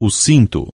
o cinto.